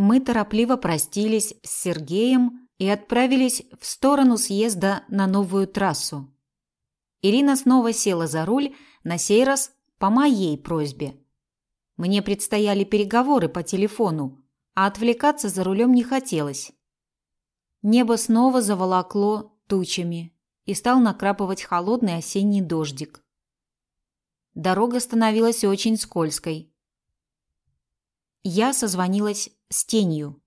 мы торопливо простились с Сергеем и отправились в сторону съезда на новую трассу. Ирина снова села за руль, на сей раз по моей просьбе. Мне предстояли переговоры по телефону, а отвлекаться за рулем не хотелось. Небо снова заволокло тучами и стал накрапывать холодный осенний дождик. Дорога становилась очень скользкой. Я созвонилась с тенью.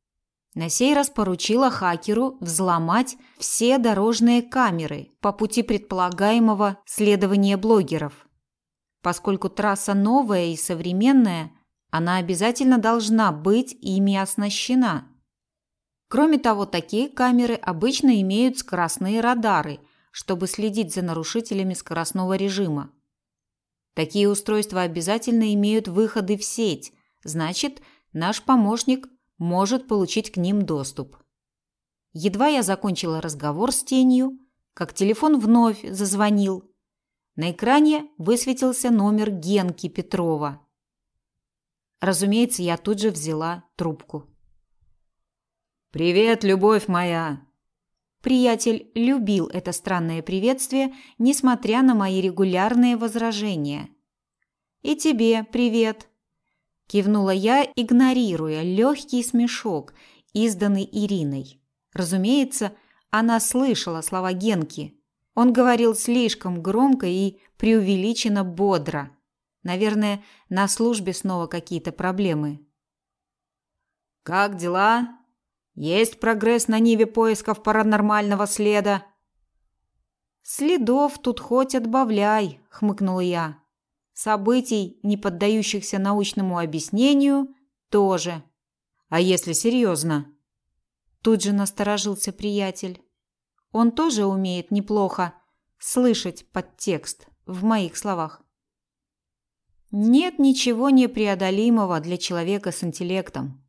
На сей раз поручила хакеру взломать все дорожные камеры по пути предполагаемого следования блогеров. Поскольку трасса новая и современная, она обязательно должна быть ими оснащена. Кроме того, такие камеры обычно имеют скоростные радары, чтобы следить за нарушителями скоростного режима. Такие устройства обязательно имеют выходы в сеть, значит, наш помощник может получить к ним доступ. Едва я закончила разговор с тенью, как телефон вновь зазвонил. На экране высветился номер Генки Петрова. Разумеется, я тут же взяла трубку. «Привет, любовь моя!» Приятель любил это странное приветствие, несмотря на мои регулярные возражения. «И тебе привет!» Кивнула я, игнорируя легкий смешок, изданный Ириной. Разумеется, она слышала слова Генки. Он говорил слишком громко и преувеличенно бодро. Наверное, на службе снова какие-то проблемы. «Как дела? Есть прогресс на ниве поисков паранормального следа?» «Следов тут хоть отбавляй», — хмыкнула я. Событий, не поддающихся научному объяснению, тоже. А если серьезно? Тут же насторожился приятель. Он тоже умеет неплохо слышать подтекст в моих словах. Нет ничего непреодолимого для человека с интеллектом.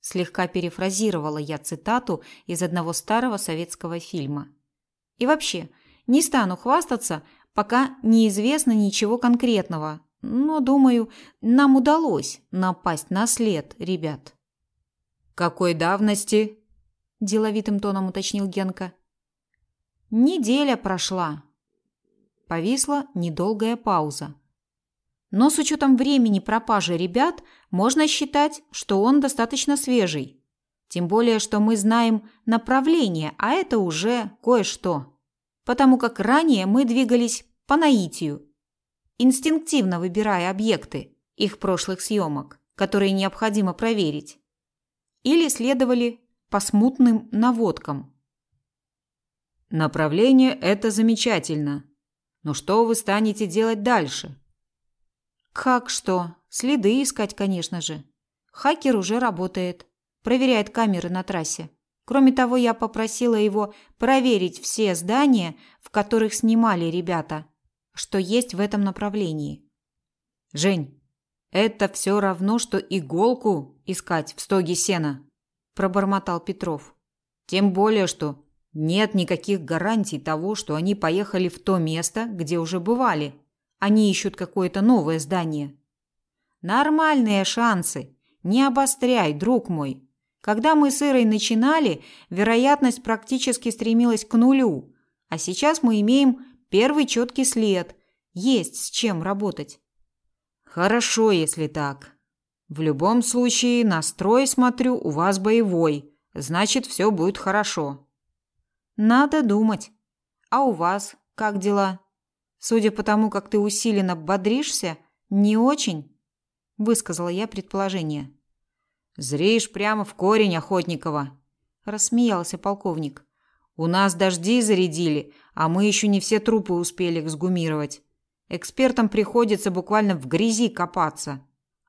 Слегка перефразировала я цитату из одного старого советского фильма. И вообще, не стану хвастаться, Пока неизвестно ничего конкретного, но, думаю, нам удалось напасть на след ребят. «Какой давности?» – деловитым тоном уточнил Генка. «Неделя прошла». Повисла недолгая пауза. Но с учетом времени пропажи ребят, можно считать, что он достаточно свежий. Тем более, что мы знаем направление, а это уже кое-что потому как ранее мы двигались по наитию, инстинктивно выбирая объекты их прошлых съемок, которые необходимо проверить, или следовали по смутным наводкам. Направление это замечательно. Но что вы станете делать дальше? Как что? Следы искать, конечно же. Хакер уже работает, проверяет камеры на трассе. Кроме того, я попросила его проверить все здания, в которых снимали ребята, что есть в этом направлении. Жень, это все равно что иголку искать в стоге сена, пробормотал Петров. Тем более, что нет никаких гарантий того, что они поехали в то место, где уже бывали. Они ищут какое-то новое здание. Нормальные шансы. Не обостряй, друг мой. Когда мы с Ирой начинали, вероятность практически стремилась к нулю, а сейчас мы имеем первый четкий след. Есть с чем работать. Хорошо, если так. В любом случае, настрой, смотрю, у вас боевой. Значит, все будет хорошо. Надо думать. А у вас как дела? Судя по тому, как ты усиленно бодришься, не очень, высказала я предположение. Зреешь прямо в корень, Охотникова, рассмеялся полковник. У нас дожди зарядили, а мы еще не все трупы успели эксгумировать. Экспертам приходится буквально в грязи копаться,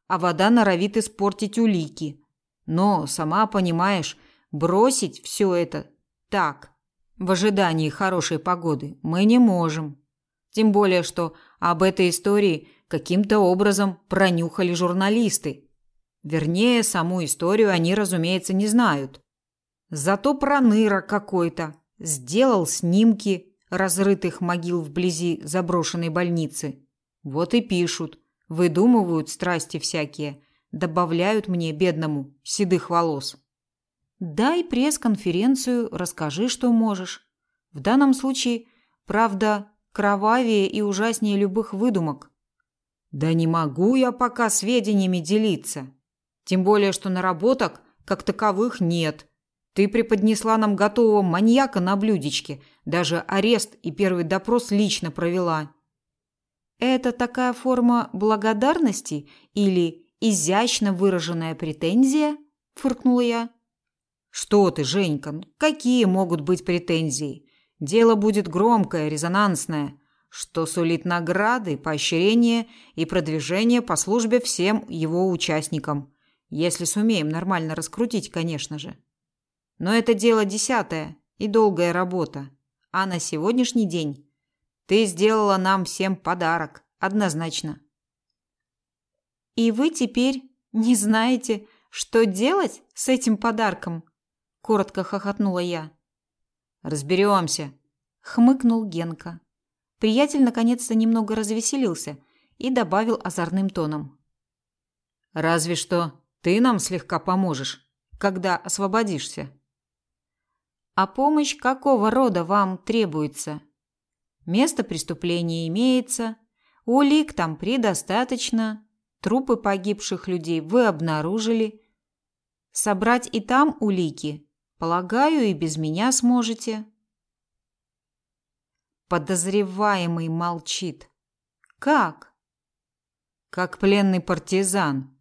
а вода норовит испортить улики. Но, сама понимаешь, бросить все это так, в ожидании хорошей погоды, мы не можем. Тем более, что об этой истории каким-то образом пронюхали журналисты Вернее, саму историю они, разумеется, не знают. Зато проныра какой-то сделал снимки разрытых могил вблизи заброшенной больницы. Вот и пишут, выдумывают страсти всякие, добавляют мне бедному седых волос. Дай пресс-конференцию, расскажи, что можешь. В данном случае, правда, кровавее и ужаснее любых выдумок. Да не могу я пока сведениями делиться. Тем более, что наработок как таковых нет. Ты преподнесла нам готового маньяка на блюдечке, даже арест и первый допрос лично провела. Это такая форма благодарности или изящно выраженная претензия? фыркнула я. Что ты, Женька, какие могут быть претензии? Дело будет громкое, резонансное, что сулит награды, поощрение и продвижение по службе всем его участникам, если сумеем нормально раскрутить, конечно же. Но это дело десятое и долгая работа. А на сегодняшний день ты сделала нам всем подарок, однозначно. И вы теперь не знаете, что делать с этим подарком? коротко хохотнула я. Разберемся, хмыкнул Генка. Приятель наконец-то немного развеселился и добавил озорным тоном: Разве что ты нам слегка поможешь, когда освободишься. А помощь какого рода вам требуется? Место преступления имеется, улик там предостаточно, трупы погибших людей вы обнаружили. Собрать и там улики, полагаю, и без меня сможете. Подозреваемый молчит. Как? Как пленный партизан.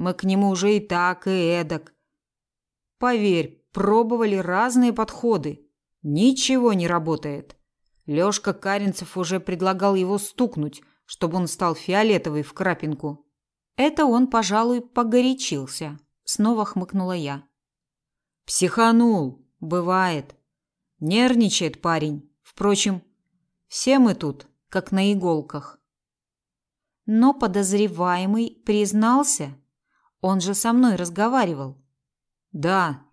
Мы к нему уже и так, и эдак. Поверь, Пробовали разные подходы. Ничего не работает. Лёшка Каринцев уже предлагал его стукнуть, чтобы он стал фиолетовый в крапинку. Это он, пожалуй, погорячился. Снова хмыкнула я. Психанул, бывает. Нервничает парень. Впрочем, все мы тут, как на иголках. Но подозреваемый признался. Он же со мной разговаривал. Да,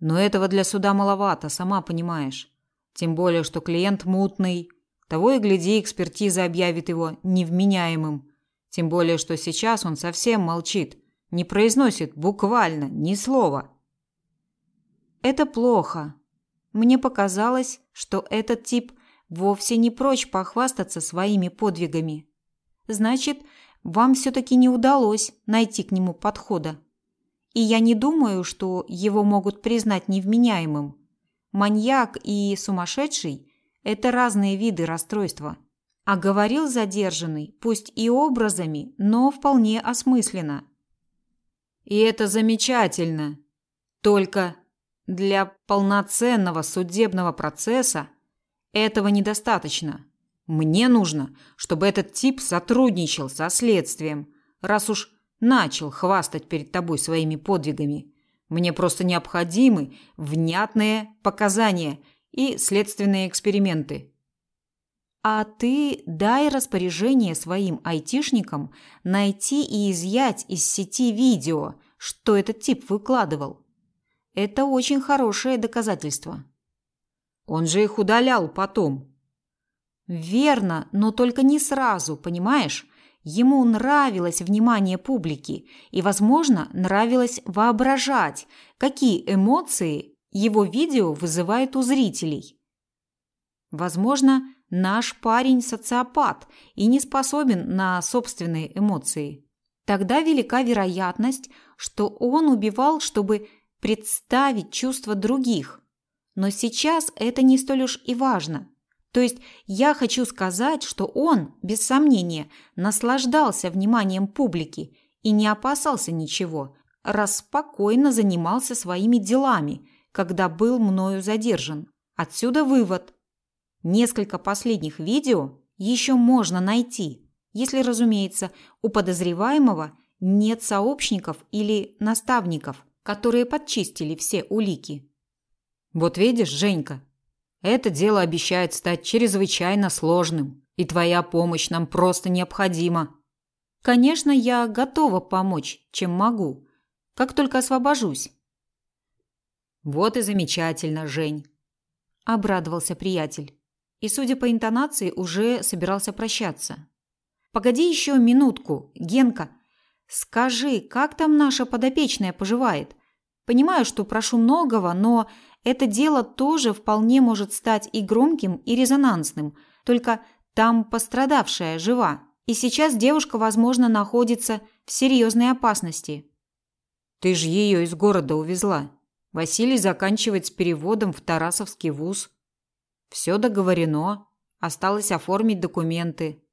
но этого для суда маловато, сама понимаешь. Тем более, что клиент мутный. Того и гляди, экспертиза объявит его невменяемым. Тем более, что сейчас он совсем молчит, не произносит буквально ни слова. Это плохо. Мне показалось, что этот тип вовсе не прочь похвастаться своими подвигами. Значит, вам все таки не удалось найти к нему подхода. И я не думаю, что его могут признать невменяемым. Маньяк и сумасшедший – это разные виды расстройства. А говорил задержанный, пусть и образами, но вполне осмысленно. И это замечательно. Только для полноценного судебного процесса этого недостаточно. Мне нужно, чтобы этот тип сотрудничал со следствием, раз уж начал хвастать перед тобой своими подвигами. Мне просто необходимы внятные показания и следственные эксперименты. А ты дай распоряжение своим айтишникам найти и изъять из сети видео, что этот тип выкладывал. Это очень хорошее доказательство. Он же их удалял потом. Верно, но только не сразу, понимаешь? Ему нравилось внимание публики и, возможно, нравилось воображать, какие эмоции его видео вызывает у зрителей. Возможно, наш парень социопат и не способен на собственные эмоции. Тогда велика вероятность, что он убивал, чтобы представить чувства других. Но сейчас это не столь уж и важно. То есть я хочу сказать, что он, без сомнения, наслаждался вниманием публики и не опасался ничего, раз спокойно занимался своими делами, когда был мною задержан. Отсюда вывод. Несколько последних видео еще можно найти, если, разумеется, у подозреваемого нет сообщников или наставников, которые подчистили все улики. Вот видишь, Женька, это дело обещает стать чрезвычайно сложным, и твоя помощь нам просто необходима. Конечно, я готова помочь, чем могу, как только освобожусь. Вот и замечательно, Жень, обрадовался приятель. И, судя по интонации, уже собирался прощаться. Погоди еще минутку, Генка. Скажи, как там наша подопечная поживает? Понимаю, что прошу многого, но это дело тоже вполне может стать и громким, и резонансным. Только там пострадавшая жива, и сейчас девушка, возможно, находится в серьезной опасности. Ты же ее из города увезла. Василий заканчивает с переводом в Тарасовский вуз. Все договорено. Осталось оформить документы.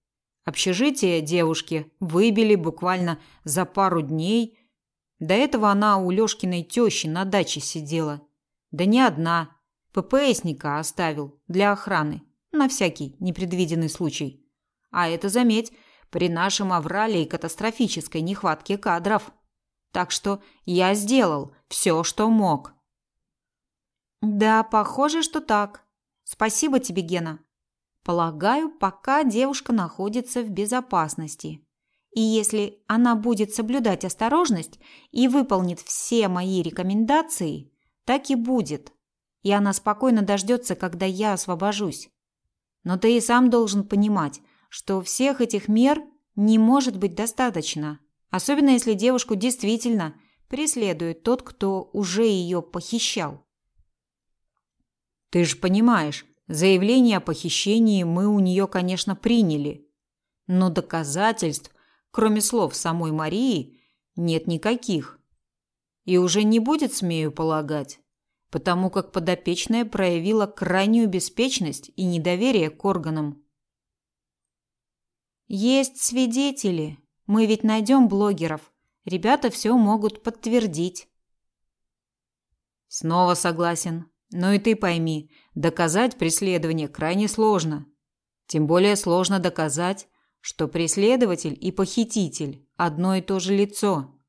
Общежитие девушки выбили буквально за пару дней. До этого она у Лёшкиной тёщи на даче сидела. Да не одна. ППСника оставил для охраны. На всякий непредвиденный случай. А это, заметь, при нашем аврале и катастрофической нехватке кадров. Так что я сделал все, что мог. Да, похоже, что так. Спасибо тебе, Гена. Полагаю, пока девушка находится в безопасности. И если она будет соблюдать осторожность и выполнит все мои рекомендации, так и будет. И она спокойно дождется, когда я освобожусь. Но ты и сам должен понимать, что всех этих мер не может быть достаточно. Особенно если девушку действительно преследует тот, кто уже ее похищал. Ты же понимаешь, заявление о похищении мы у нее, конечно, приняли. Но доказательств, кроме слов самой Марии, нет никаких. И уже не будет, смею полагать, потому как подопечная проявила крайнюю беспечность и недоверие к органам. Есть свидетели, мы ведь найдем блогеров. Ребята все могут подтвердить. Снова согласен. Но и ты пойми, доказать преследование крайне сложно. Тем более сложно доказать, что преследователь и похититель одно и то же лицо.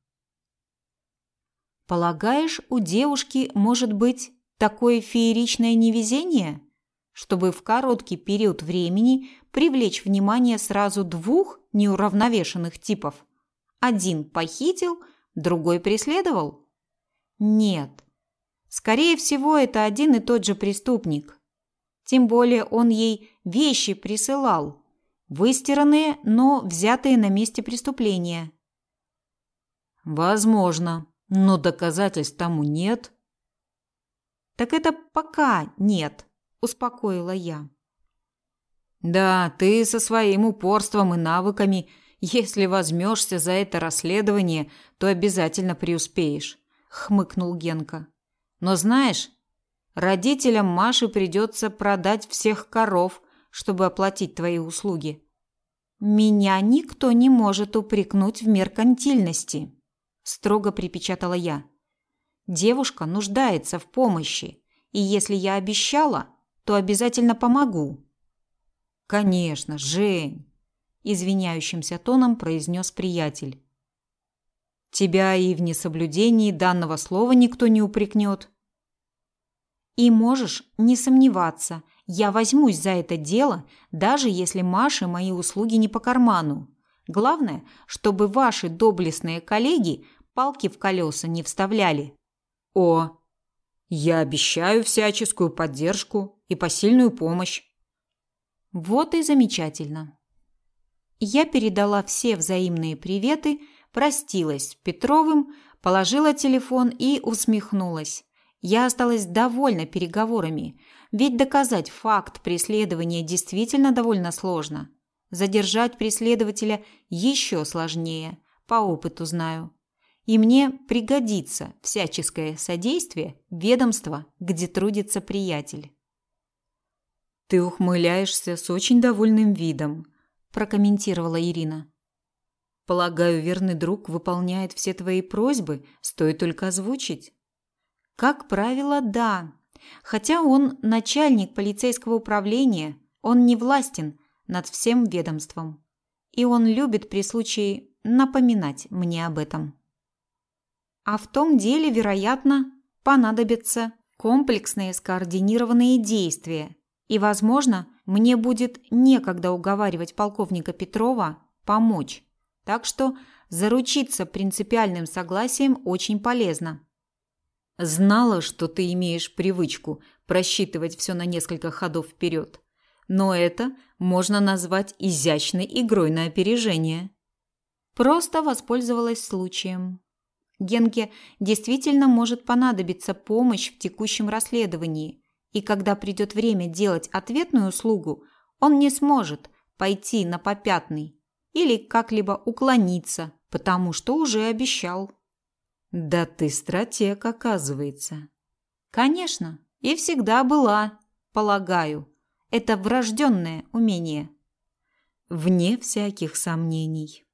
Полагаешь, у девушки может быть такое фееричное невезение, чтобы в короткий период времени привлечь внимание сразу двух неуравновешенных типов. Один похитил, другой преследовал? Нет. Скорее всего, это один и тот же преступник. Тем более он ей вещи присылал, выстиранные, но взятые на месте преступления. Возможно, но доказательств тому нет. Так это пока нет, успокоила я. Да, ты со своим упорством и навыками, если возьмешься за это расследование, то обязательно преуспеешь, хмыкнул Генка. Но знаешь, родителям Маши придется продать всех коров, чтобы оплатить твои услуги. Меня никто не может упрекнуть в меркантильности, строго припечатала я. Девушка нуждается в помощи, и если я обещала, то обязательно помогу. Конечно, Жень, извиняющимся тоном произнес приятель. Тебя и в несоблюдении данного слова никто не упрекнет. И можешь не сомневаться, я возьмусь за это дело, даже если Маше мои услуги не по карману. Главное, чтобы ваши доблестные коллеги палки в колеса не вставляли. О, я обещаю всяческую поддержку и посильную помощь. Вот и замечательно. Я передала все взаимные приветы, простилась с Петровым, положила телефон и усмехнулась. Я осталась довольна переговорами, ведь доказать факт преследования действительно довольно сложно. Задержать преследователя еще сложнее, по опыту знаю. И мне пригодится всяческое содействие ведомства, где трудится приятель. Ты ухмыляешься с очень довольным видом, прокомментировала Ирина. Полагаю, верный друг выполняет все твои просьбы, стоит только озвучить. Как правило, да. Хотя он начальник полицейского управления, он не властен над всем ведомством. И он любит при случае напоминать мне об этом. А в том деле, вероятно, понадобятся комплексные скоординированные действия, и, возможно, мне будет некогда уговаривать полковника Петрова помочь. Так что заручиться принципиальным согласием очень полезно. Знала, что ты имеешь привычку просчитывать все на несколько ходов вперед. Но это можно назвать изящной игрой на опережение. просто воспользовалась случаем. Генке действительно может понадобиться помощь в текущем расследовании, и когда придет время делать ответную услугу, он не сможет пойти на попятный или как-либо уклониться, потому что уже обещал. Да ты стратег, оказывается. Конечно, и всегда была, полагаю. Это врожденное умение. Вне всяких сомнений.